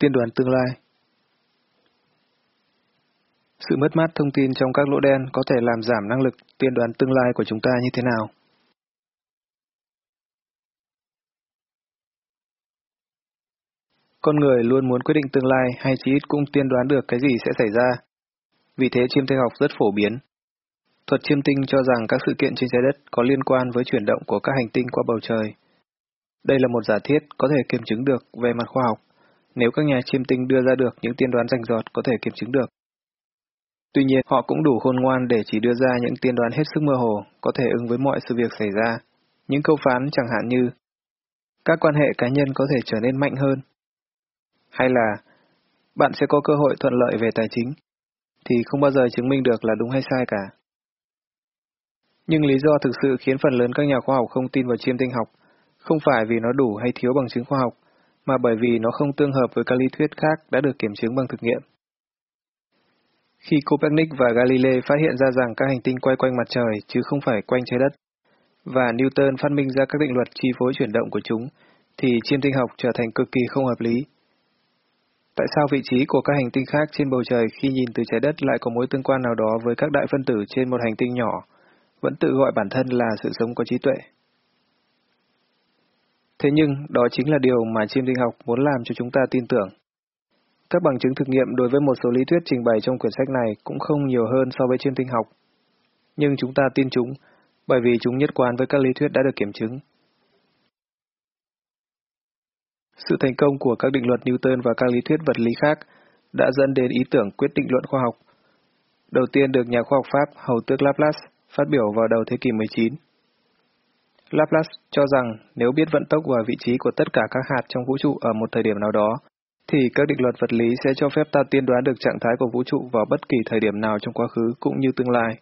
Tiên đoán tương lai Sự mất mát thông tin trong các lỗ đen có thể làm giảm năng lực tiên đoán tương lai của chúng ta như thế nào? Con người luôn muốn quyết định tương lai hay chí ít cũng tiên đoán được cái gì sẽ xảy ra. Vì thế chiêm tinh học rất phổ biến. Thuật chiêm tinh cho rằng các sự kiện trên trái đất có liên quan với chuyển động của các hành tinh qua bầu trời. Đây là một giả thiết có thể kiểm chứng được về mặt khoa học, nếu các nhà chiêm tinh đưa ra được những tiên đoán rành rọt có thể kiểm chứng được. Tuy nhiên, họ cũng đủ khôn ngoan để chỉ đưa ra những tiên đoán hết sức mơ hồ, có thể ứng với mọi sự việc xảy ra. Những câu phán chẳng hạn như các quan hệ cá nhân có thể trở nên mạnh hơn, hay là bạn sẽ có cơ hội thuận lợi về tài chính, thì không bao giờ chứng minh được là đúng hay sai cả. Nhưng lý do thực sự khiến phần lớn các nhà khoa học không tin vào chiêm tinh học không phải vì nó đủ hay thiếu bằng chứng khoa học, mà bởi vì nó không tương hợp với các lý thuyết khác đã được kiểm chứng bằng thực nghiệm. Khi Copernic và Galilei phát hiện ra rằng các hành tinh quay quanh mặt trời chứ không phải quanh trái đất, và Newton phát minh ra các định luật chi phối chuyển động của chúng, thì chiêm tinh học trở thành cực kỳ không hợp lý. Tại sao vị trí của các hành tinh khác trên bầu trời khi nhìn từ trái đất lại có mối tương quan nào đó với các đại phân tử trên một hành tinh nhỏ, vẫn tự gọi bản thân là sự sống có trí tuệ? Thế nhưng, đó chính là điều mà chiêm tinh học muốn làm cho chúng ta tin tưởng. Các bằng chứng thực nghiệm đối với một số lý thuyết trình bày trong quyển sách này cũng không nhiều hơn so với chiêm tinh học. Nhưng chúng ta tin chúng, bởi vì chúng nhất quán với các lý thuyết đã được kiểm chứng. Sự thành công của các định luật Newton và các lý thuyết vật lý khác đã dẫn đến ý tưởng quyết định luận khoa học. Đầu tiên được nhà khoa học Pháp Hầu tước Laplace phát biểu vào đầu thế kỷ 19. Laplace cho rằng nếu biết vận tốc và vị trí của tất cả các hạt trong vũ trụ ở một thời điểm nào đó, thì các định luật vật lý sẽ cho phép ta tiên đoán được trạng thái của vũ trụ vào bất kỳ thời điểm nào trong quá khứ cũng như tương lai.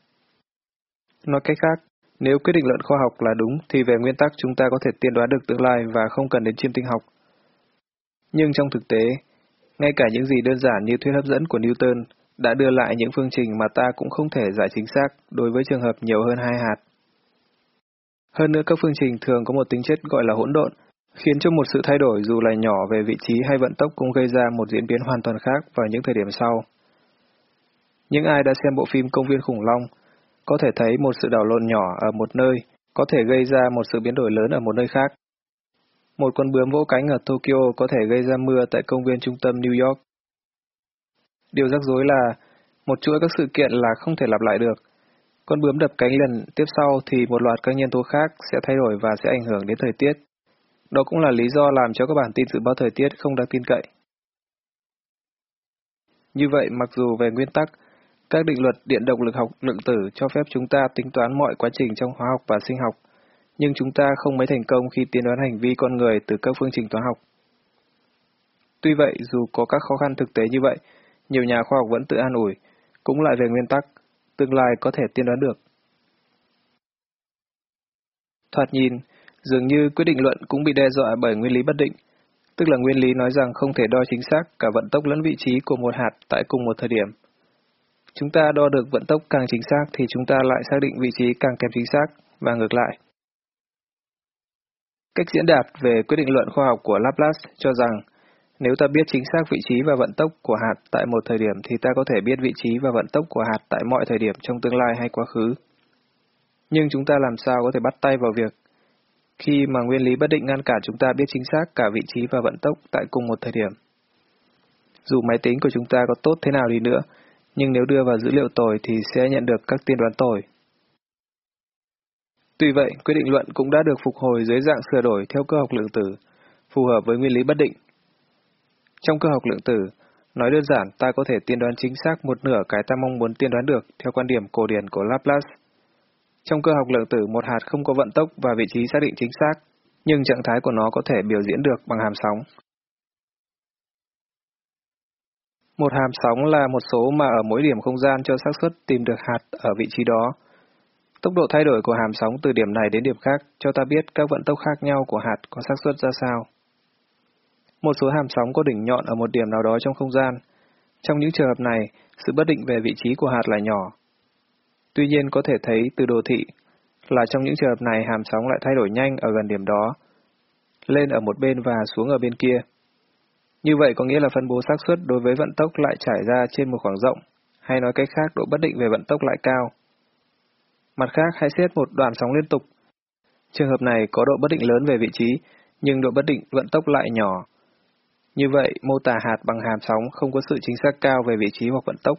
Nói cách khác, nếu quyết định luận khoa học là đúng thì về nguyên tắc chúng ta có thể tiên đoán được tương lai và không cần đến chiêm tinh học. Nhưng trong thực tế, ngay cả những gì đơn giản như thuyết hấp dẫn của Newton đã đưa lại những phương trình mà ta cũng không thể giải chính xác đối với trường hợp nhiều hơn hai hạt. Hơn nữa các phương trình thường có một tính chất gọi là hỗn độn, khiến cho một sự thay đổi dù là nhỏ về vị trí hay vận tốc cũng gây ra một diễn biến hoàn toàn khác vào những thời điểm sau. Những ai đã xem bộ phim Công viên khủng long có thể thấy một sự đảo lộn nhỏ ở một nơi có thể gây ra một sự biến đổi lớn ở một nơi khác. Một con bướm vỗ cánh ở Tokyo có thể gây ra mưa tại công viên trung tâm New York. Điều rắc rối là một chuỗi các sự kiện là không thể lặp lại được, con bướm đập cánh lần tiếp sau thì một loạt các nhân tố khác sẽ thay đổi và sẽ ảnh hưởng đến thời tiết. Đó cũng là lý do làm cho các bản tin dự báo thời tiết không đáng tin cậy. Như vậy, mặc dù về nguyên tắc, các định luật điện động lực học lượng tử cho phép chúng ta tính toán mọi quá trình trong hóa học và sinh học, nhưng chúng ta không mấy thành công khi tiên đoán hành vi con người từ các phương trình toán học. Tuy vậy, dù có các khó khăn thực tế như vậy, nhiều nhà khoa học vẫn tự an ủi, cũng lại về nguyên tắc, tương lai có thể tiên đoán được. Thoạt nhìn, dường như quyết định luận cũng bị đe dọa bởi nguyên lý bất định, tức là nguyên lý nói rằng không thể đo chính xác cả vận tốc lẫn vị trí của một hạt tại cùng một thời điểm. Chúng ta đo được vận tốc càng chính xác thì chúng ta lại xác định vị trí càng kém chính xác, và ngược lại. Cách diễn đạt về quyết định luận khoa học của Laplace cho rằng nếu ta biết chính xác vị trí và vận tốc của hạt tại một thời điểm thì ta có thể biết vị trí và vận tốc của hạt tại mọi thời điểm trong tương lai hay quá khứ. Nhưng chúng ta làm sao có thể bắt tay vào việc khi mà nguyên lý bất định ngăn cản chúng ta biết chính xác cả vị trí và vận tốc tại cùng một thời điểm. Dù máy tính của chúng ta có tốt thế nào đi nữa, nhưng nếu đưa vào dữ liệu tồi thì sẽ nhận được các tiên đoán tồi. Tuy vậy, quyết định luận cũng đã được phục hồi dưới dạng sửa đổi theo cơ học lượng tử, phù hợp với nguyên lý bất định. Trong cơ học lượng tử, nói đơn giản ta có thể tiên đoán chính xác một nửa cái ta mong muốn tiên đoán được theo quan điểm cổ điển của Laplace. Trong cơ học lượng tử, một hạt không có vận tốc và vị trí xác định chính xác, nhưng trạng thái của nó có thể biểu diễn được bằng hàm sóng. Một hàm sóng là một số mà ở mỗi điểm không gian cho xác suất tìm được hạt ở vị trí đó. Tốc độ thay đổi của hàm sóng từ điểm này đến điểm khác cho ta biết các vận tốc khác nhau của hạt có xác suất ra sao. Một số hàm sóng có đỉnh nhọn ở một điểm nào đó trong không gian. Trong những trường hợp này, sự bất định về vị trí của hạt là nhỏ. Tuy nhiên có thể thấy từ đồ thị là trong những trường hợp này hàm sóng lại thay đổi nhanh ở gần điểm đó, lên ở một bên và xuống ở bên kia. Như vậy có nghĩa là phân bố xác suất đối với vận tốc lại trải ra trên một khoảng rộng, hay nói cách khác độ bất định về vận tốc lại cao. Mặt khác, hãy xét một đoạn sóng liên tục. Trường hợp này có độ bất định lớn về vị trí, nhưng độ bất định vận tốc lại nhỏ. Như vậy, mô tả hạt bằng hàm sóng không có sự chính xác cao về vị trí hoặc vận tốc.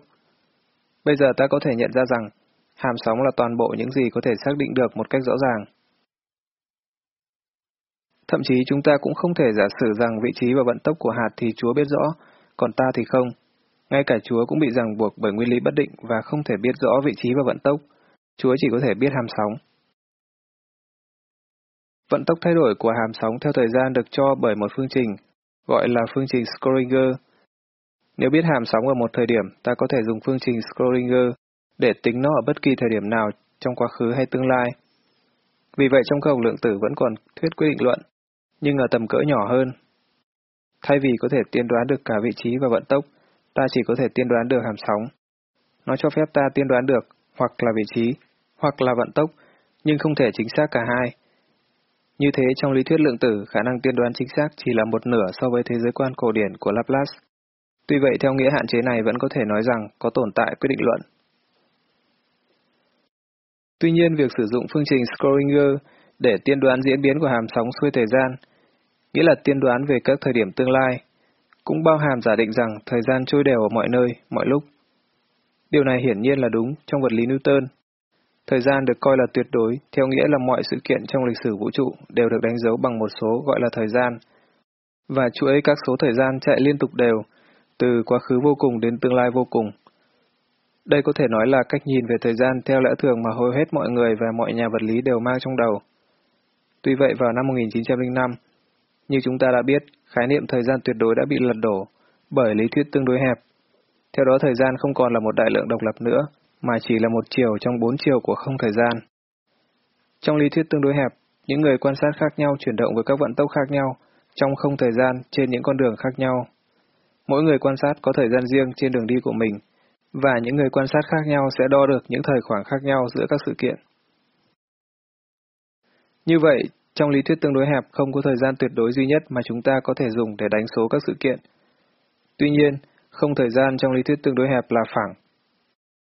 Bây giờ ta có thể nhận ra rằng, hàm sóng là toàn bộ những gì có thể xác định được một cách rõ ràng. Thậm chí chúng ta cũng không thể giả sử rằng vị trí và vận tốc của hạt thì Chúa biết rõ, còn ta thì không. Ngay cả Chúa cũng bị ràng buộc bởi nguyên lý bất định và không thể biết rõ vị trí và vận tốc. Chúa chỉ có thể biết hàm sóng. Vận tốc thay đổi của hàm sóng theo thời gian được cho bởi một phương trình, gọi là phương trình Schrödinger. Nếu biết hàm sóng ở một thời điểm, ta có thể dùng phương trình Schrödinger để tính nó ở bất kỳ thời điểm nào trong quá khứ hay tương lai. Vì vậy trong câu lượng tử vẫn còn thuyết quyết định luận, nhưng ở tầm cỡ nhỏ hơn. Thay vì có thể tiên đoán được cả vị trí và vận tốc, ta chỉ có thể tiên đoán được hàm sóng. Nó cho phép ta tiên đoán được hoặc là vị trí, hoặc là vận tốc, nhưng không thể chính xác cả hai. Như thế trong lý thuyết lượng tử, khả năng tiên đoán chính xác chỉ là một nửa so với thế giới quan cổ điển của Laplace. Tuy vậy theo nghĩa hạn chế này vẫn có thể nói rằng có tồn tại quyết định luận. Tuy nhiên việc sử dụng phương trình Schrödinger để tiên đoán diễn biến của hàm sóng xuôi thời gian, nghĩa là tiên đoán về các thời điểm tương lai, cũng bao hàm giả định rằng thời gian trôi đều ở mọi nơi, mọi lúc. Điều này hiển nhiên là đúng trong vật lý Newton. Thời gian được coi là tuyệt đối, theo nghĩa là mọi sự kiện trong lịch sử vũ trụ đều được đánh dấu bằng một số gọi là thời gian, và chuỗi các số thời gian chạy liên tục đều, từ quá khứ vô cùng đến tương lai vô cùng. Đây có thể nói là cách nhìn về thời gian theo lẽ thường mà hầu hết mọi người và mọi nhà vật lý đều mang trong đầu. Tuy vậy vào năm 1905, như chúng ta đã biết, khái niệm thời gian tuyệt đối đã bị lật đổ bởi lý thuyết tương đối hẹp. Theo đó thời gian không còn là một đại lượng độc lập nữa, mà chỉ là một chiều trong bốn chiều của không thời gian. Trong lý thuyết tương đối hẹp, những người quan sát khác nhau chuyển động với các vận tốc khác nhau trong không thời gian trên những con đường khác nhau. Mỗi người quan sát có thời gian riêng trên đường đi của mình, và những người quan sát khác nhau sẽ đo được những thời khoảng khác nhau giữa các sự kiện. Như vậy, trong lý thuyết tương đối hẹp không có thời gian tuyệt đối duy nhất mà chúng ta có thể dùng để đánh số các sự kiện. Tuy nhiên, không thời gian trong lý thuyết tương đối hẹp là phẳng.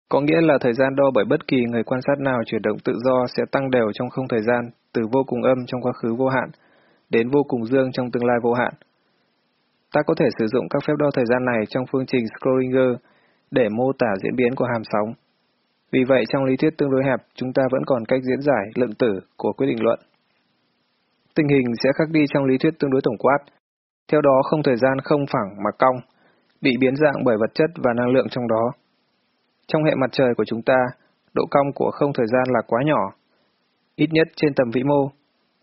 Có nghĩa là thời gian đo bởi bất kỳ người quan sát nào chuyển động tự do sẽ tăng đều trong không thời gian, từ vô cùng âm trong quá khứ vô hạn, đến vô cùng dương trong tương lai vô hạn. Ta có thể sử dụng các phép đo thời gian này trong phương trình Schrödinger để mô tả diễn biến của hàm sóng. Vì vậy, trong lý thuyết tương đối hẹp, chúng ta vẫn còn cách diễn giải lượng tử của quyết định luận. Tình hình sẽ khác đi trong lý thuyết tương đối tổng quát. Theo đó, không thời gian không phẳng mà cong, bị biến dạng bởi vật chất và năng lượng trong đó. Trong hệ mặt trời của chúng ta, độ cong của không thời gian là quá nhỏ, ít nhất trên tầm vĩ mô,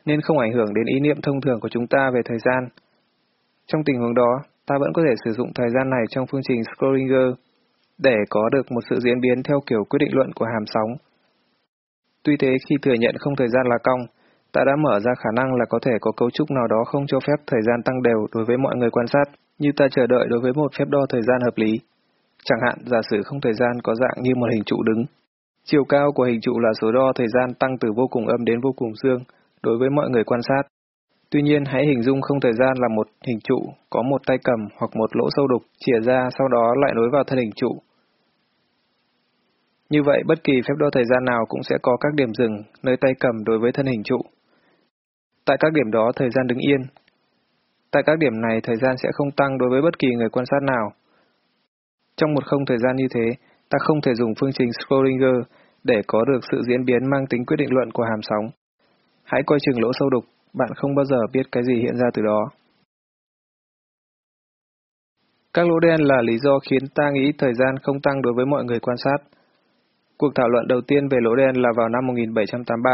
nên không ảnh hưởng đến ý niệm thông thường của chúng ta về thời gian. Trong tình huống đó, ta vẫn có thể sử dụng thời gian này trong phương trình Schrödinger để có được một sự diễn biến theo kiểu quyết định luận của hàm sóng. Tuy thế khi thừa nhận không thời gian là cong, ta đã mở ra khả năng là có thể có cấu trúc nào đó không cho phép thời gian tăng đều đối với mọi người quan sát, như ta chờ đợi đối với một phép đo thời gian hợp lý. Chẳng hạn, giả sử không thời gian có dạng như một hình trụ đứng. Chiều cao của hình trụ là số đo thời gian tăng từ vô cùng âm đến vô cùng dương đối với mọi người quan sát. Tuy nhiên, hãy hình dung không thời gian là một hình trụ có một tay cầm hoặc một lỗ sâu đục chìa ra sau đó lại nối vào thân hình trụ. Như vậy, bất kỳ phép đo thời gian nào cũng sẽ có các điểm dừng nơi tay cầm đối với thân hình trụ. Tại các điểm đó, thời gian đứng yên. Tại các điểm này, thời gian sẽ không tăng đối với bất kỳ người quan sát nào. Trong một không thời gian như thế, ta không thể dùng phương trình Schrödinger để có được sự diễn biến mang tính quyết định luận của hàm sóng. Hãy coi chừng lỗ sâu đục, bạn không bao giờ biết cái gì hiện ra từ đó. Các lỗ đen là lý do khiến ta nghĩ thời gian không tăng đối với mọi người quan sát. Cuộc thảo luận đầu tiên về lỗ đen là vào năm 1783.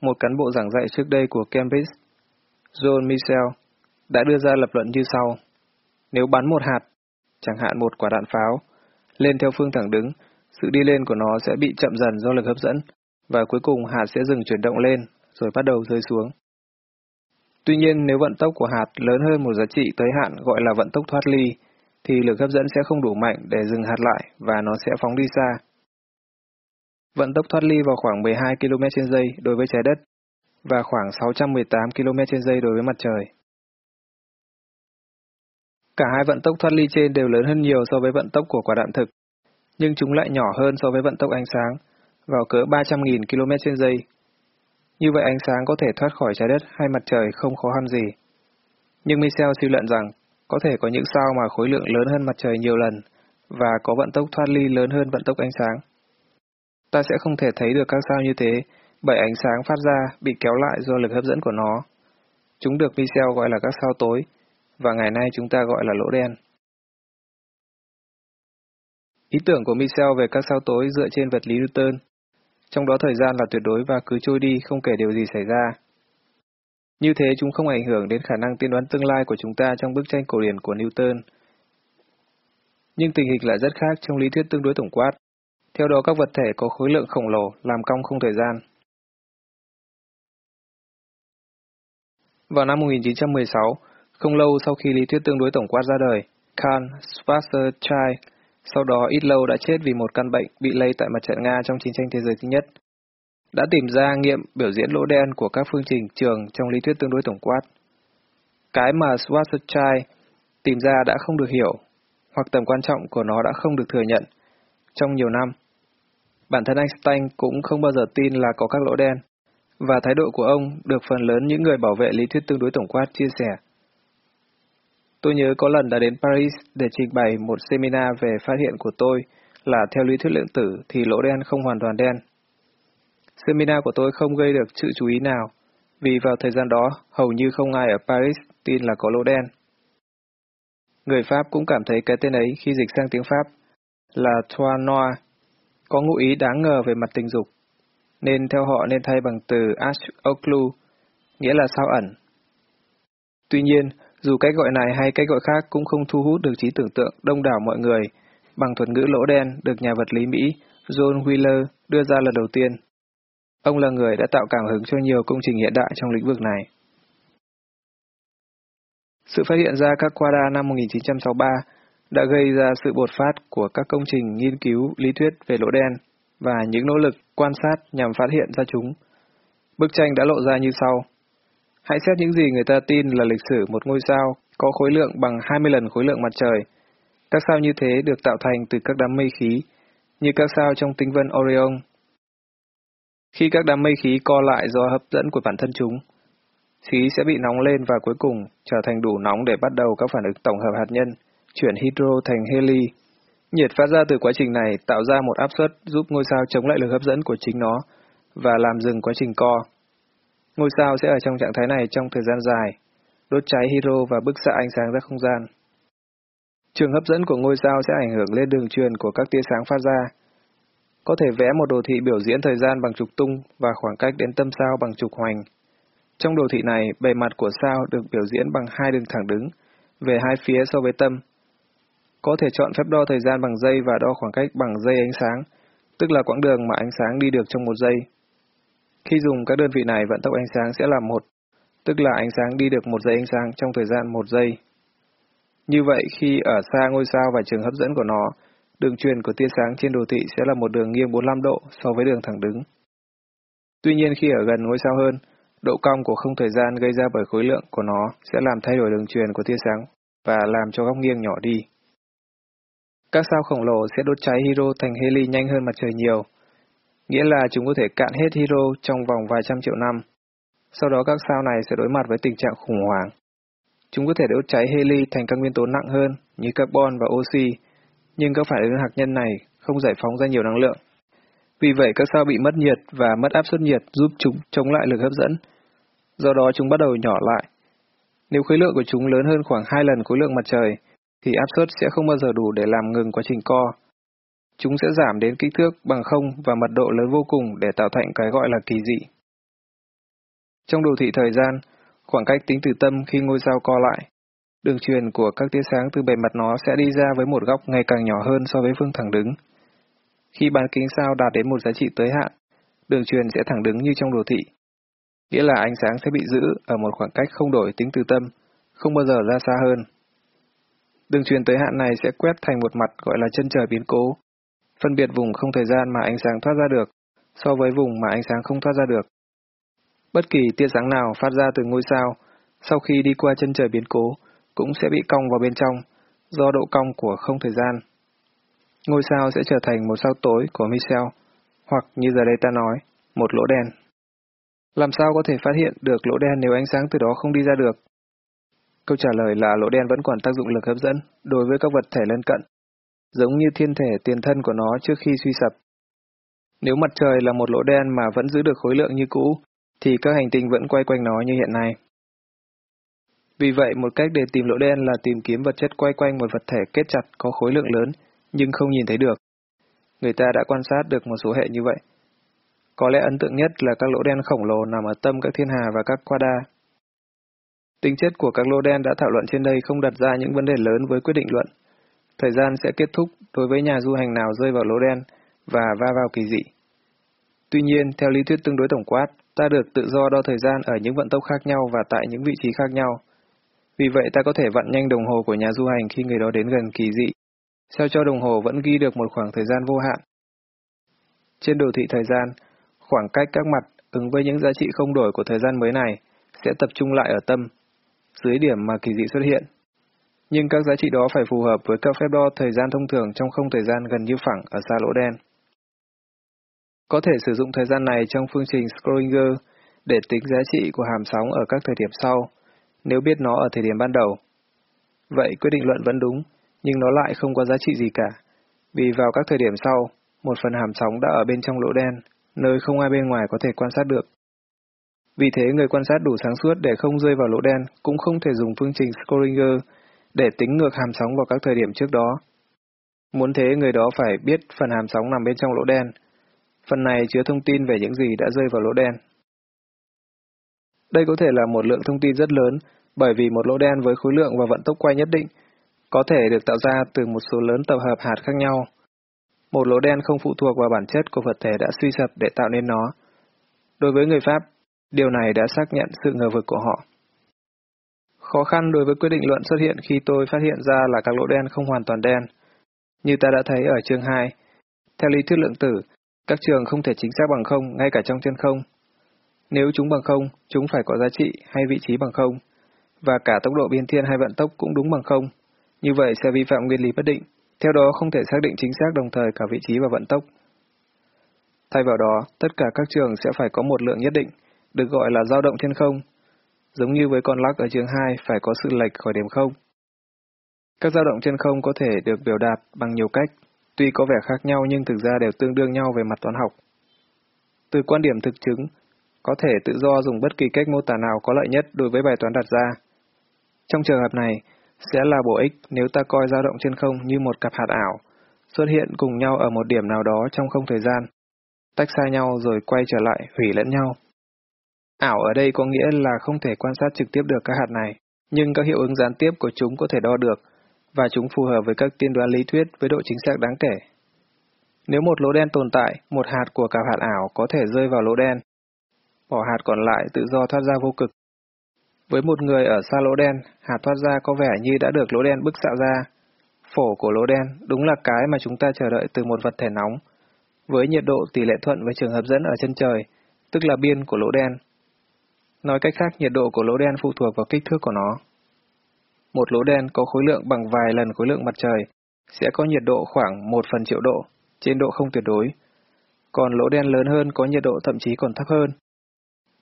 Một cán bộ giảng dạy trước đây của Cambridge, John Michel, đã đưa ra lập luận như sau. Nếu bắn một hạt, chẳng hạn một quả đạn pháo, lên theo phương thẳng đứng, sự đi lên của nó sẽ bị chậm dần do lực hấp dẫn, và cuối cùng hạt sẽ dừng chuyển động lên, rồi bắt đầu rơi xuống. Tuy nhiên, nếu vận tốc của hạt lớn hơn một giá trị tới hạn gọi là vận tốc thoát ly, thì lực hấp dẫn sẽ không đủ mạnh để dừng hạt lại và nó sẽ phóng đi xa. Vận tốc thoát ly vào khoảng 12 km h đối với trái đất và khoảng 618 km h đối với mặt trời. Cả hai vận tốc thoát ly trên đều lớn hơn nhiều so với vận tốc của quả đạn thực, nhưng chúng lại nhỏ hơn so với vận tốc ánh sáng, vào cỡ 300.000 km trên giây. Như vậy ánh sáng có thể thoát khỏi trái đất hay mặt trời không khó khăn gì. Nhưng Michel suy luận rằng có thể có những sao mà khối lượng lớn hơn mặt trời nhiều lần và có vận tốc thoát ly lớn hơn vận tốc ánh sáng. Ta sẽ không thể thấy được các sao như thế bởi ánh sáng phát ra bị kéo lại do lực hấp dẫn của nó. Chúng được Michel gọi là các sao tối, và ngày nay chúng ta gọi là lỗ đen. Ý tưởng của Michel về các sao tối dựa trên vật lý Newton, trong đó thời gian là tuyệt đối và cứ trôi đi không kể điều gì xảy ra. Như thế chúng không ảnh hưởng đến khả năng tiên đoán tương lai của chúng ta trong bức tranh cổ điển của Newton. Nhưng tình hình lại rất khác trong lý thuyết tương đối tổng quát. Theo đó các vật thể có khối lượng khổng lồ làm cong không thời gian. Vào năm 1916, không lâu sau khi lý thuyết tương đối tổng quát ra đời, Karl Schwarzschild sau đó ít lâu đã chết vì một căn bệnh bị lây tại mặt trận Nga trong chiến tranh thế giới thứ nhất. Đã tìm ra nghiệm biểu diễn lỗ đen của các phương trình trường trong lý thuyết tương đối tổng quát. Cái mà Schwarzschild tìm ra đã không được hiểu, hoặc tầm quan trọng của nó đã không được thừa nhận trong nhiều năm. Bản thân Einstein cũng không bao giờ tin là có các lỗ đen, và thái độ của ông được phần lớn những người bảo vệ lý thuyết tương đối tổng quát chia sẻ. Tôi nhớ có lần đã đến Paris để trình bày một seminar về phát hiện của tôi là theo lý thuyết lượng tử thì lỗ đen không hoàn toàn đen. Seminar của tôi không gây được sự chú ý nào, vì vào thời gian đó hầu như không ai ở Paris tin là có lỗ đen. Người Pháp cũng cảm thấy cái tên ấy khi dịch sang tiếng Pháp là Trois Noir, có ngụ ý đáng ngờ về mặt tình dục, nên theo họ nên thay bằng từ Ash Oclu, nghĩa là sao ẩn. Tuy nhiên, dù cách gọi này hay cách gọi khác cũng không thu hút được trí tưởng tượng đông đảo mọi người bằng thuật ngữ lỗ đen được nhà vật lý Mỹ John Wheeler đưa ra lần đầu tiên. Ông là người đã tạo cảm hứng cho nhiều công trình hiện đại trong lĩnh vực này. Sự phát hiện ra các quada năm 1963 đã gây ra sự bột phát của các công trình nghiên cứu lý thuyết về lỗ đen và những nỗ lực quan sát nhằm phát hiện ra chúng. Bức tranh đã lộ ra như sau. Hãy xét những gì người ta tin là lịch sử một ngôi sao có khối lượng bằng 20 lần khối lượng mặt trời. Các sao như thế được tạo thành từ các đám mây khí, như các sao trong tinh vân Orion. Khi các đám mây khí co lại do hấp dẫn của bản thân chúng, khí sẽ bị nóng lên và cuối cùng trở thành đủ nóng để bắt đầu các phản ứng tổng hợp hạt nhân, chuyển hydro thành heli. Nhiệt phát ra từ quá trình này tạo ra một áp suất giúp ngôi sao chống lại lực hấp dẫn của chính nó và làm dừng quá trình co. Ngôi sao sẽ ở trong trạng thái này trong thời gian dài, đốt cháy hydro và bức xạ ánh sáng ra không gian. Trường hấp dẫn của ngôi sao sẽ ảnh hưởng lên đường truyền của các tia sáng phát ra. Có thể vẽ một đồ thị biểu diễn thời gian bằng trục tung và khoảng cách đến tâm sao bằng trục hoành. Trong đồ thị này, bề mặt của sao được biểu diễn bằng hai đường thẳng đứng, về hai phía so với tâm. Có thể chọn phép đo thời gian bằng giây và đo khoảng cách bằng giây ánh sáng, tức là quãng đường mà ánh sáng đi được trong một giây. Khi dùng các đơn vị này, vận tốc ánh sáng sẽ là một, tức là ánh sáng đi được một giây ánh sáng trong thời gian một giây. Như vậy, khi ở xa ngôi sao và trường hấp dẫn của nó, đường truyền của tia sáng trên đồ thị sẽ là một đường nghiêng 45 độ so với đường thẳng đứng. Tuy nhiên khi ở gần ngôi sao hơn, độ cong của không thời gian gây ra bởi khối lượng của nó sẽ làm thay đổi đường truyền của tia sáng và làm cho góc nghiêng nhỏ đi. Các sao khổng lồ sẽ đốt cháy hydro thành heli nhanh hơn mặt trời nhiều, nghĩa là chúng có thể cạn hết hydro trong vòng vài trăm triệu năm. Sau đó các sao này sẽ đối mặt với tình trạng khủng hoảng. Chúng có thể đốt cháy heli thành các nguyên tố nặng hơn như carbon và oxy, nhưng các phản ứng hạt nhân này không giải phóng ra nhiều năng lượng. Vì vậy các sao bị mất nhiệt và mất áp suất nhiệt giúp chúng chống lại lực hấp dẫn. Do đó chúng bắt đầu nhỏ lại. Nếu khối lượng của chúng lớn hơn khoảng 2 lần khối lượng mặt trời, thì áp suất sẽ không bao giờ đủ để làm ngừng quá trình co. Chúng sẽ giảm đến kích thước bằng không và mật độ lớn vô cùng để tạo thành cái gọi là kỳ dị. Trong đồ thị thời gian, khoảng cách tính từ tâm khi ngôi sao co lại, đường truyền của các tia sáng từ bề mặt nó sẽ đi ra với một góc ngày càng nhỏ hơn so với phương thẳng đứng. Khi bán kính sao đạt đến một giá trị tới hạn, đường truyền sẽ thẳng đứng như trong đồ thị. Nghĩa là ánh sáng sẽ bị giữ ở một khoảng cách không đổi tính từ tâm, không bao giờ ra xa hơn. Đường truyền tới hạn này sẽ quét thành một mặt gọi là chân trời biến cố, phân biệt vùng không thời gian mà ánh sáng thoát ra được so với vùng mà ánh sáng không thoát ra được. Bất kỳ tia sáng nào phát ra từ ngôi sao, sau khi đi qua chân trời biến cố, cũng sẽ bị cong vào bên trong, do độ cong của không thời gian. Ngôi sao sẽ trở thành một sao tối của Michel, hoặc như giờ đây ta nói, một lỗ đen. Làm sao có thể phát hiện được lỗ đen nếu ánh sáng từ đó không đi ra được? Câu trả lời là lỗ đen vẫn còn tác dụng lực hấp dẫn đối với các vật thể lân cận, giống như thiên thể tiền thân của nó trước khi suy sập. Nếu mặt trời là một lỗ đen mà vẫn giữ được khối lượng như cũ, thì các hành tinh vẫn quay quanh nó như hiện nay. Vì vậy, một cách để tìm lỗ đen là tìm kiếm vật chất quay quanh một vật thể kết chặt có khối lượng lớn, nhưng không nhìn thấy được. Người ta đã quan sát được một số hệ như vậy. Có lẽ ấn tượng nhất là các lỗ đen khổng lồ nằm ở tâm các thiên hà và các quada. Tính chất của các lỗ đen đã thảo luận trên đây không đặt ra những vấn đề lớn với quyết định luận. Thời gian sẽ kết thúc đối với nhà du hành nào rơi vào lỗ đen và va vào kỳ dị. Tuy nhiên, theo lý thuyết tương đối tổng quát, ta được tự do đo thời gian ở những vận tốc khác nhau và tại những vị trí khác nhau. Vì vậy ta có thể vặn nhanh đồng hồ của nhà du hành khi người đó đến gần kỳ dị, sao cho đồng hồ vẫn ghi được một khoảng thời gian vô hạn. Trên đồ thị thời gian, khoảng cách các mặt ứng với những giá trị không đổi của thời gian mới này sẽ tập trung lại ở tâm, dưới điểm mà kỳ dị xuất hiện. Nhưng các giá trị đó phải phù hợp với các phép đo thời gian thông thường trong không thời gian gần như phẳng ở xa lỗ đen. Có thể sử dụng thời gian này trong phương trình Schrödinger để tính giá trị của hàm sóng ở các thời điểm sau, nếu biết nó ở thời điểm ban đầu. Vậy quyết định luận vẫn đúng, nhưng nó lại không có giá trị gì cả, vì vào các thời điểm sau, một phần hàm sóng đã ở bên trong lỗ đen, nơi không ai bên ngoài có thể quan sát được. Vì thế người quan sát đủ sáng suốt để không rơi vào lỗ đen cũng không thể dùng phương trình Schrödinger để tính ngược hàm sóng vào các thời điểm trước đó. Muốn thế người đó phải biết phần hàm sóng nằm bên trong lỗ đen. Phần này chứa thông tin về những gì đã rơi vào lỗ đen. Đây có thể là một lượng thông tin rất lớn, bởi vì một lỗ đen với khối lượng và vận tốc quay nhất định có thể được tạo ra từ một số lớn tập hợp hạt khác nhau. Một lỗ đen không phụ thuộc vào bản chất của vật thể đã suy sập để tạo nên nó. Đối với người Pháp, điều này đã xác nhận sự ngờ vực của họ. Khó khăn đối với quyết định luận xuất hiện khi tôi phát hiện ra là các lỗ đen không hoàn toàn đen. Như ta đã thấy ở chương 2, theo lý thuyết lượng tử, các trường không thể chính xác bằng không ngay cả trong chân không. Nếu chúng bằng không, chúng phải có giá trị hay vị trí bằng không, và cả tốc độ biên thiên hay vận tốc cũng đúng bằng không. Như vậy sẽ vi phạm nguyên lý bất định, theo đó không thể xác định chính xác đồng thời cả vị trí và vận tốc. Thay vào đó, tất cả các trường sẽ phải có một lượng nhất định, được gọi là dao động trên không, giống như với con lắc ở chương 2 phải có sự lệch khỏi điểm không. Các dao động trên không có thể được biểu đạt bằng nhiều cách, tuy có vẻ khác nhau nhưng thực ra đều tương đương nhau về mặt toán học. Từ quan điểm thực chứng, có thể tự do dùng bất kỳ cách mô tả nào có lợi nhất đối với bài toán đặt ra. Trong trường hợp này, sẽ là bổ ích nếu ta coi dao động trên không như một cặp hạt ảo, xuất hiện cùng nhau ở một điểm nào đó trong không thời gian, tách xa nhau rồi quay trở lại hủy lẫn nhau. Ảo ở đây có nghĩa là không thể quan sát trực tiếp được các hạt này, nhưng các hiệu ứng gián tiếp của chúng có thể đo được, và chúng phù hợp với các tiên đoán lý thuyết với độ chính xác đáng kể. Nếu một lỗ đen tồn tại, một hạt của cặp hạt ảo có thể rơi vào lỗ đen, bỏ hạt còn lại tự do thoát ra vô cực. Với một người ở xa lỗ đen, hạt thoát ra có vẻ như đã được lỗ đen bức xạ ra. Phổ của lỗ đen đúng là cái mà chúng ta chờ đợi từ một vật thể nóng, với nhiệt độ tỷ lệ thuận với trường hấp dẫn ở chân trời, tức là biên của lỗ đen. Nói cách khác, nhiệt độ của lỗ đen phụ thuộc vào kích thước của nó. Một lỗ đen có khối lượng bằng vài lần khối lượng mặt trời sẽ có nhiệt độ khoảng 1 phần triệu độ, trên độ không tuyệt đối. Còn lỗ đen lớn hơn có nhiệt độ thậm chí còn thấp hơn.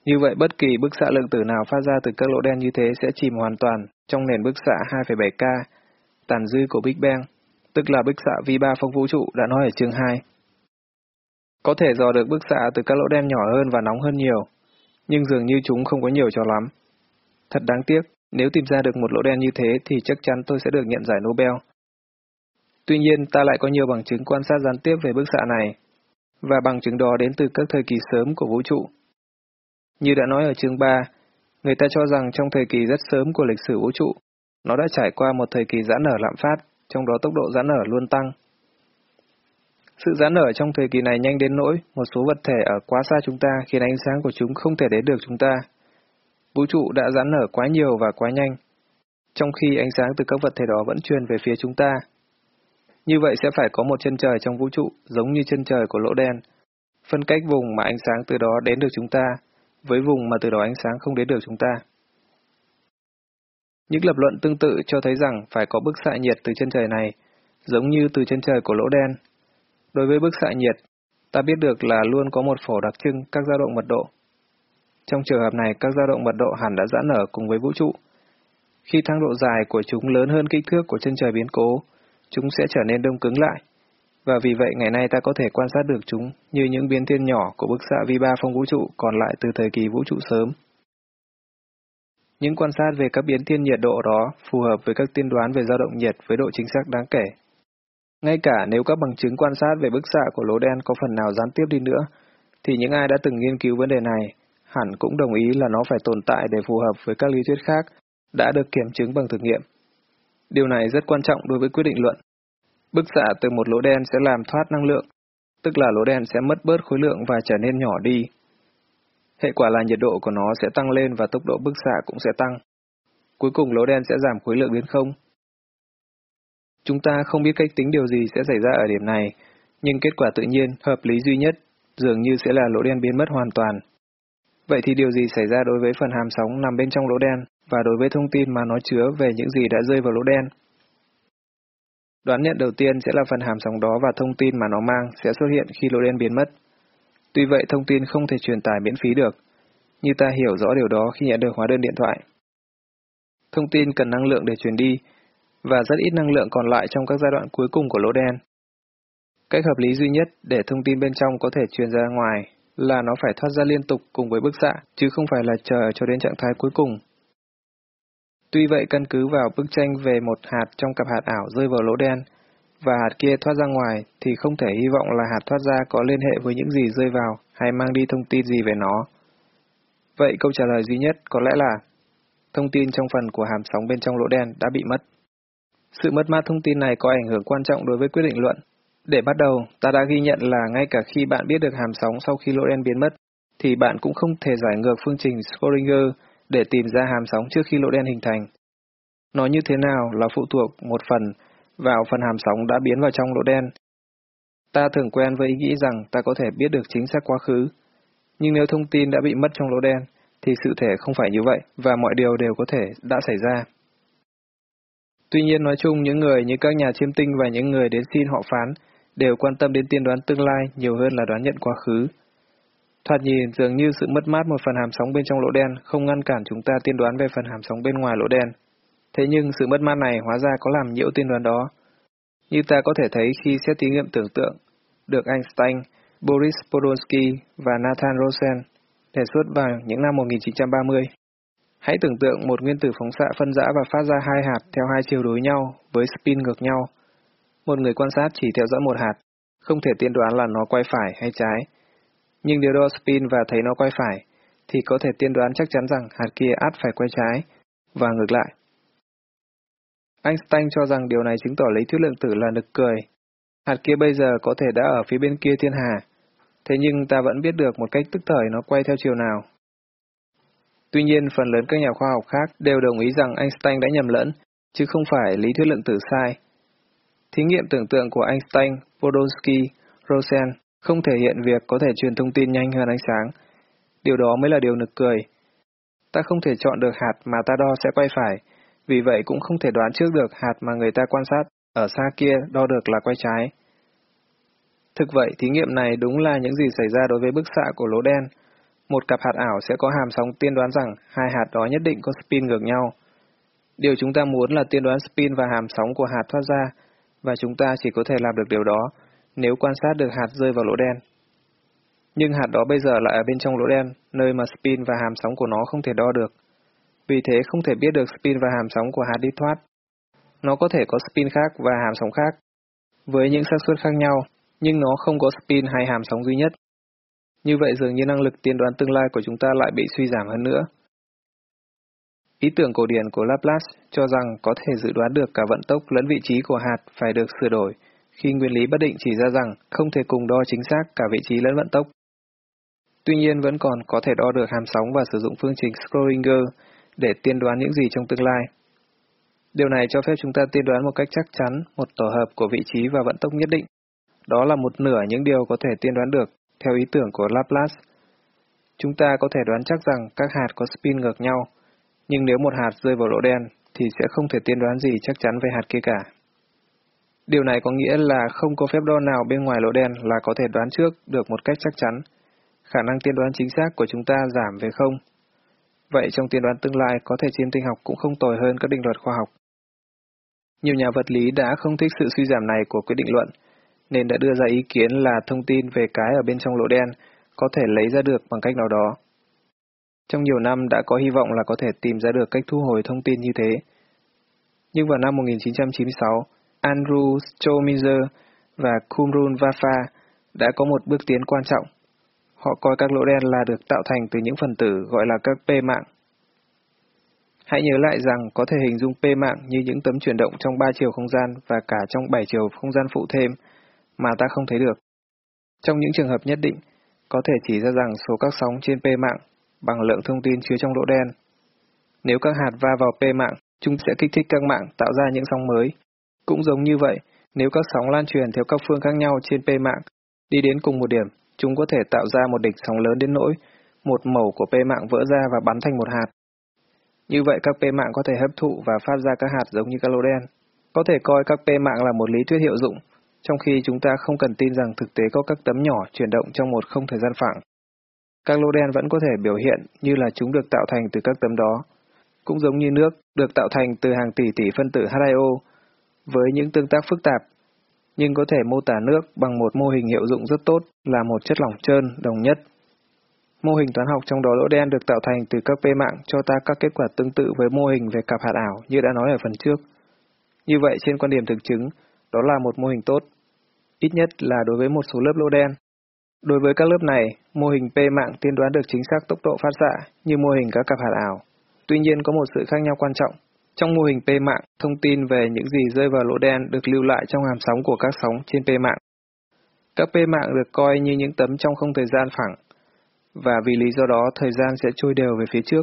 Như vậy bất kỳ bức xạ lượng tử nào phát ra từ các lỗ đen như thế sẽ chìm hoàn toàn trong nền bức xạ 2,7K, tàn dư của Big Bang, tức là bức xạ V3 phong vũ trụ đã nói ở chương 2. Có thể dò được bức xạ từ các lỗ đen nhỏ hơn và nóng hơn nhiều, nhưng dường như chúng không có nhiều cho lắm. Thật đáng tiếc, nếu tìm ra được một lỗ đen như thế thì chắc chắn tôi sẽ được nhận giải Nobel. Tuy nhiên, ta lại có nhiều bằng chứng quan sát gián tiếp về bức xạ này, và bằng chứng đó đến từ các thời kỳ sớm của vũ trụ. Như đã nói ở chương 3, người ta cho rằng trong thời kỳ rất sớm của lịch sử vũ trụ, nó đã trải qua một thời kỳ giãn nở lạm phát, trong đó tốc độ giãn nở luôn tăng. Sự giãn nở trong thời kỳ này nhanh đến nỗi một số vật thể ở quá xa chúng ta khiến ánh sáng của chúng không thể đến được chúng ta. Vũ trụ đã giãn nở quá nhiều và quá nhanh, trong khi ánh sáng từ các vật thể đó vẫn truyền về phía chúng ta. Như vậy sẽ phải có một chân trời trong vũ trụ giống như chân trời của lỗ đen, phân cách vùng mà ánh sáng từ đó đến được chúng ta với vùng mà từ đó ánh sáng không đến được chúng ta. Những lập luận tương tự cho thấy rằng phải có bức xạ nhiệt từ chân trời này, giống như từ chân trời của lỗ đen. Đối với bức xạ nhiệt, ta biết được là luôn có một phổ đặc trưng các dao động mật độ. Trong trường hợp này, các dao động mật độ hẳn đã giãn nở cùng với vũ trụ. Khi thang độ dài của chúng lớn hơn kích thước của chân trời biến cố, chúng sẽ trở nên đông cứng lại. Và vì vậy ngày nay ta có thể quan sát được chúng như những biến thiên nhỏ của bức xạ V3 phong vũ trụ còn lại từ thời kỳ vũ trụ sớm. Những quan sát về các biến thiên nhiệt độ đó phù hợp với các tiên đoán về dao động nhiệt với độ chính xác đáng kể. Ngay cả nếu các bằng chứng quan sát về bức xạ của lỗ đen có phần nào gián tiếp đi nữa, thì những ai đã từng nghiên cứu vấn đề này hẳn cũng đồng ý là nó phải tồn tại để phù hợp với các lý thuyết khác đã được kiểm chứng bằng thực nghiệm. Điều này rất quan trọng đối với quyết định luận. Bức xạ từ một lỗ đen sẽ làm thoát năng lượng, tức là lỗ đen sẽ mất bớt khối lượng và trở nên nhỏ đi. Hệ quả là nhiệt độ của nó sẽ tăng lên và tốc độ bức xạ cũng sẽ tăng. Cuối cùng lỗ đen sẽ giảm khối lượng đến không. Chúng ta không biết cách tính điều gì sẽ xảy ra ở điểm này, nhưng kết quả tự nhiên, hợp lý duy nhất, dường như sẽ là lỗ đen biến mất hoàn toàn. Vậy thì điều gì xảy ra đối với phần hàm sóng nằm bên trong lỗ đen và đối với thông tin mà nó chứa về những gì đã rơi vào lỗ đen? Đoán nhận đầu tiên sẽ là phần hàm sóng đó và thông tin mà nó mang sẽ xuất hiện khi lỗ đen biến mất. Tuy vậy thông tin không thể truyền tải miễn phí được, như ta hiểu rõ điều đó khi nhận được hóa đơn điện thoại. Thông tin cần năng lượng để truyền đi, và rất ít năng lượng còn lại trong các giai đoạn cuối cùng của lỗ đen. Cách hợp lý duy nhất để thông tin bên trong có thể truyền ra ngoài là nó phải thoát ra liên tục cùng với bức xạ, chứ không phải là chờ cho đến trạng thái cuối cùng. Tuy vậy căn cứ vào bức tranh về một hạt trong cặp hạt ảo rơi vào lỗ đen, và hạt kia thoát ra ngoài thì không thể hy vọng là hạt thoát ra có liên hệ với những gì rơi vào hay mang đi thông tin gì về nó. Vậy câu trả lời duy nhất có lẽ là thông tin trong phần của hàm sóng bên trong lỗ đen đã bị mất. Sự mất mát thông tin này có ảnh hưởng quan trọng đối với quyết định luận. Để bắt đầu, ta đã ghi nhận là ngay cả khi bạn biết được hàm sóng sau khi lỗ đen biến mất, thì bạn cũng không thể giải ngược phương trình Schrödinger để tìm ra hàm sóng trước khi lỗ đen hình thành. Nó như thế nào là phụ thuộc một phần vào phần hàm sóng đã biến vào trong lỗ đen. Ta thường quen với ý nghĩ rằng ta có thể biết được chính xác quá khứ. Nhưng nếu thông tin đã bị mất trong lỗ đen, thì sự thể không phải như vậy và mọi điều đều có thể đã xảy ra. Tuy nhiên nói chung những người như các nhà chiêm tinh và những người đến xin họ phán đều quan tâm đến tiên đoán tương lai nhiều hơn là đoán nhận quá khứ. Thoạt nhìn dường như sự mất mát một phần hàm sóng bên trong lỗ đen không ngăn cản chúng ta tiên đoán về phần hàm sóng bên ngoài lỗ đen. Thế nhưng sự mất mát này hóa ra có làm nhiễu tiên đoán đó. Như ta có thể thấy khi xét thí nghiệm tưởng tượng, được Einstein, Boris Podolsky và Nathan Rosen đề xuất vào những năm 1930. Hãy tưởng tượng một nguyên tử phóng xạ phân rã và phát ra hai hạt theo hai chiều đối nhau với spin ngược nhau. Một người quan sát chỉ theo dõi một hạt, không thể tiên đoán là nó quay phải hay trái. Nhưng nếu đo spin và thấy nó quay phải, thì có thể tiên đoán chắc chắn rằng hạt kia át phải quay trái, và ngược lại. Einstein cho rằng điều này chứng tỏ lý thuyết lượng tử là nực cười. Hạt kia bây giờ có thể đã ở phía bên kia thiên hà, thế nhưng ta vẫn biết được một cách tức thời nó quay theo chiều nào. Tuy nhiên, phần lớn các nhà khoa học khác đều đồng ý rằng Einstein đã nhầm lẫn, chứ không phải lý thuyết lượng tử sai. Thí nghiệm tưởng tượng của Einstein, Podolsky, Rosen không thể hiện việc có thể truyền thông tin nhanh hơn ánh sáng. Điều đó mới là điều nực cười. Ta không thể chọn được hạt mà ta đo sẽ quay phải, vì vậy cũng không thể đoán trước được hạt mà người ta quan sát ở xa kia đo được là quay trái. Thực vậy, thí nghiệm này đúng là những gì xảy ra đối với bức xạ của lỗ đen. Một cặp hạt ảo sẽ có hàm sóng tiên đoán rằng hai hạt đó nhất định có spin ngược nhau. Điều chúng ta muốn là tiên đoán spin và hàm sóng của hạt thoát ra, và chúng ta chỉ có thể làm được điều đó nếu quan sát được hạt rơi vào lỗ đen. Nhưng hạt đó bây giờ lại ở bên trong lỗ đen, nơi mà spin và hàm sóng của nó không thể đo được vì thế không thể biết được spin và hàm sóng của hạt đi thoát. Nó có thể có spin khác và hàm sóng khác, với những xác suất khác nhau, nhưng nó không có spin hay hàm sóng duy nhất. Như vậy dường như năng lực tiên đoán tương lai của chúng ta lại bị suy giảm hơn nữa. Ý tưởng cổ điển của Laplace cho rằng có thể dự đoán được cả vận tốc lẫn vị trí của hạt phải được sửa đổi, khi nguyên lý bất định chỉ ra rằng không thể cùng đo chính xác cả vị trí lẫn vận tốc. Tuy nhiên vẫn còn có thể đo được hàm sóng và sử dụng phương trình Schrödinger để tiên đoán những gì trong tương lai. Điều này cho phép chúng ta tiên đoán một cách chắc chắn một tổ hợp của vị trí và vận tốc nhất định. Đó là một nửa những điều có thể tiên đoán được, theo ý tưởng của Laplace. Chúng ta có thể đoán chắc rằng các hạt có spin ngược nhau, nhưng nếu một hạt rơi vào lỗ đen, thì sẽ không thể tiên đoán gì chắc chắn về hạt kia cả. Điều này có nghĩa là không có phép đo nào bên ngoài lỗ đen là có thể đoán trước được một cách chắc chắn. Khả năng tiên đoán chính xác của chúng ta giảm về không. Vậy trong tiên đoán tương lai có thể trên tinh học cũng không tồi hơn các định luật khoa học. Nhiều nhà vật lý đã không thích sự suy giảm này của quyết định luận, nên đã đưa ra ý kiến là thông tin về cái ở bên trong lỗ đen có thể lấy ra được bằng cách nào đó. Trong nhiều năm đã có hy vọng là có thể tìm ra được cách thu hồi thông tin như thế. Nhưng vào năm 1996, Andrew Strominger và Kumrun Vafa đã có một bước tiến quan trọng. Họ coi các lỗ đen là được tạo thành từ những phần tử gọi là các P mạng. Hãy nhớ lại rằng có thể hình dung P mạng như những tấm chuyển động trong ba chiều không gian và cả trong bảy chiều không gian phụ thêm mà ta không thấy được. Trong những trường hợp nhất định, có thể chỉ ra rằng số các sóng trên P mạng bằng lượng thông tin chứa trong lỗ đen. Nếu các hạt va vào P mạng, chúng sẽ kích thích các mạng tạo ra những sóng mới. Cũng giống như vậy, nếu các sóng lan truyền theo các phương khác nhau trên P mạng, đi đến cùng một điểm, chúng có thể tạo ra một đỉnh sóng lớn đến nỗi một mẩu của P mạng vỡ ra và bắn thành một hạt. Như vậy các P mạng có thể hấp thụ và phát ra các hạt giống như các lỗ đen. Có thể coi các P mạng là một lý thuyết hiệu dụng, trong khi chúng ta không cần tin rằng thực tế có các tấm nhỏ chuyển động trong một không thời gian phẳng. Các lỗ đen vẫn có thể biểu hiện như là chúng được tạo thành từ các tấm đó, cũng giống như nước được tạo thành từ hàng tỷ tỷ phân tử H2O với những tương tác phức tạp, nhưng có thể mô tả nước bằng một mô hình hiệu dụng rất tốt là một chất lỏng trơn, đồng nhất. Mô hình toán học trong đó lỗ đen được tạo thành từ các p mạng cho ta các kết quả tương tự với mô hình về cặp hạt ảo như đã nói ở phần trước. Như vậy trên quan điểm thực chứng, đó là một mô hình tốt, ít nhất là đối với một số lớp lỗ đen. Đối với các lớp này, mô hình P mạng tiên đoán được chính xác tốc độ phát xạ như mô hình các cặp hạt ảo. Tuy nhiên có một sự khác nhau quan trọng. Trong mô hình P mạng, thông tin về những gì rơi vào lỗ đen được lưu lại trong hàm sóng của các sóng trên P mạng. Các P mạng được coi như những tấm trong không thời gian phẳng, và vì lý do đó thời gian sẽ trôi đều về phía trước.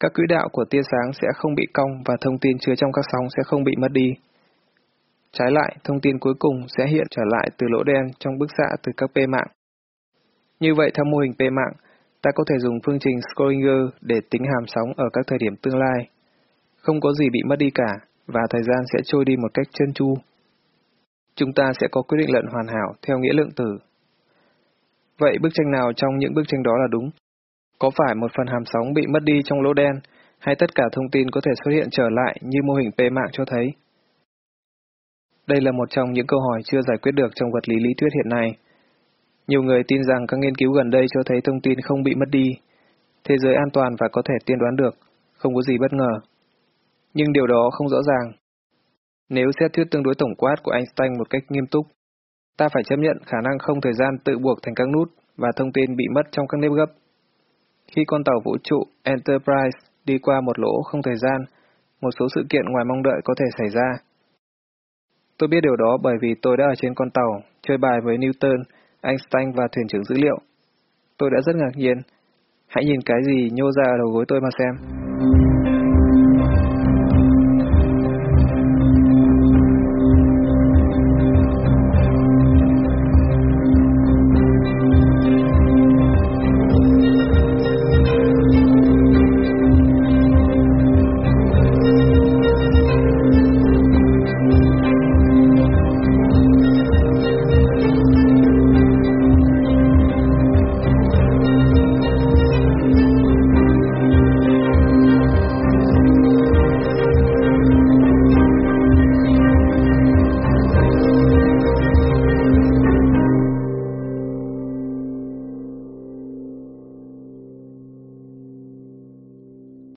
Các quỹ đạo của tia sáng sẽ không bị cong và thông tin chứa trong các sóng sẽ không bị mất đi. Trái lại, thông tin cuối cùng sẽ hiện trở lại từ lỗ đen trong bức xạ từ các P mạng. Như vậy, theo mô hình P mạng, ta có thể dùng phương trình Schrödinger để tính hàm sóng ở các thời điểm tương lai. Không có gì bị mất đi cả, và thời gian sẽ trôi đi một cách chân chu. Chúng ta sẽ có quyết định lận hoàn hảo theo nghĩa lượng tử. Vậy bức tranh nào trong những bức tranh đó là đúng? Có phải một phần hàm sóng bị mất đi trong lỗ đen, hay tất cả thông tin có thể xuất hiện trở lại như mô hình P mạng cho thấy? Đây là một trong những câu hỏi chưa giải quyết được trong vật lý lý thuyết hiện nay. Nhiều người tin rằng các nghiên cứu gần đây cho thấy thông tin không bị mất đi, thế giới an toàn và có thể tiên đoán được, không có gì bất ngờ. Nhưng điều đó không rõ ràng. Nếu xét thuyết tương đối tổng quát của Einstein một cách nghiêm túc, ta phải chấp nhận khả năng không thời gian tự buộc thành các nút và thông tin bị mất trong các nếp gấp. Khi con tàu vũ trụ Enterprise đi qua một lỗ không thời gian, một số sự kiện ngoài mong đợi có thể xảy ra. Tôi biết điều đó bởi vì tôi đã ở trên con tàu, chơi bài với Newton, Einstein và thuyền trưởng dữ liệu. Tôi đã rất ngạc nhiên. Hãy nhìn cái gì nhô ra ở đầu gối tôi mà xem.